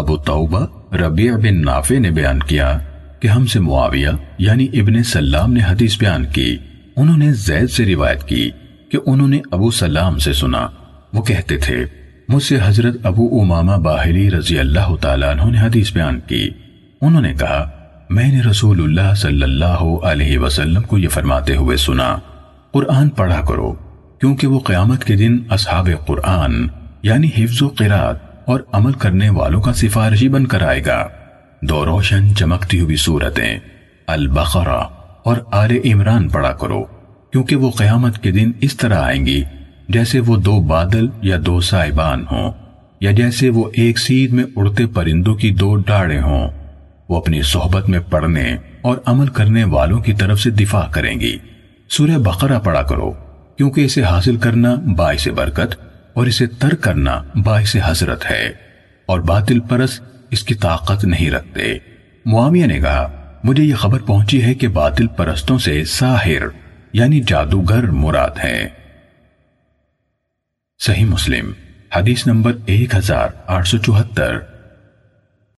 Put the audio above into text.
ابو توبہ ربیع بن نافع نے بیان کیا کہ ہم سے معاویہ یعنی ابن سلام نے حدیث بیان کی۔ انہوں نے زید سے روایت کی کہ انہوں نے ابو سلام سے سنا۔ وہ کہتے تھے، مجھ سے حضرت ابو امامہ باہلی رضی اللہ تعالیٰ عنہ نے حدیث بیان کی۔ انہوں نے کہا، میں نے رسول اللہ صلی اللہ علیہ وسلم کو یہ فرماتے ہوئے سنا۔ قرآن پڑھا کرو، کیونکہ وہ قیامت کے دن اصحاب قرآن یعنی حفظ و قرآت اور عمل کرنے والوں کا سفارشی بن کر آئے گا۔ دو روشن چمکتی ہوئی صورتیں، البقرہ اور آل عمران پڑا کرو، کیونکہ وہ قیامت کے دن اس طرح آئیں گی جیسے وہ دو بادل یا دو سائبان ہوں، یا جیسے وہ ایک سید میں اڑتے پرندوں کی دو ڈاڑے ہوں۔ وہ اپنی صحبت میں پڑھنے اور عمل کرنے والوں کی طرف سے دفاع کریں گی۔ سورہ بقرہ پڑا کرو، کیونکہ اسے حاصل کرنا باعث برکت اور اسے تر کرنا باعث حضرت ہے اور باطل پرس اس کی طاقت نہیں رکھتے۔ معامیہ نے کہا، مجھے یہ خبر پہنچی ہے کہ باطل پرستوں سے ساحر یعنی جادوگر مراد ہے صحیح مسلم، حدیث نمبر ایک ہزار آٹھ سو چوہتر۔